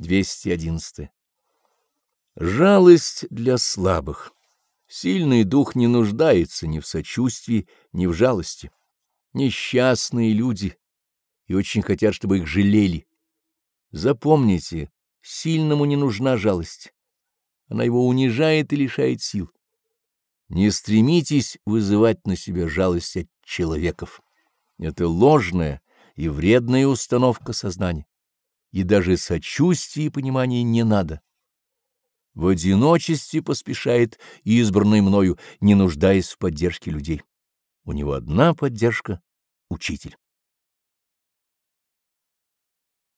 211. Жалость для слабых. Сильный дух не нуждается ни в сочувствии, ни в жалости. Несчастные люди и очень хотят, чтобы их жалели. Запомните, сильному не нужна жалость. Она его унижает и лишает сил. Не стремитесь вызывать на себя жалость от человеков. Это ложная и вредная установка сознания. И даже сочувствия и понимания не надо. В одиночестве поспешает избранный мною, не нуждаясь в поддержке людей. У него одна поддержка — учитель.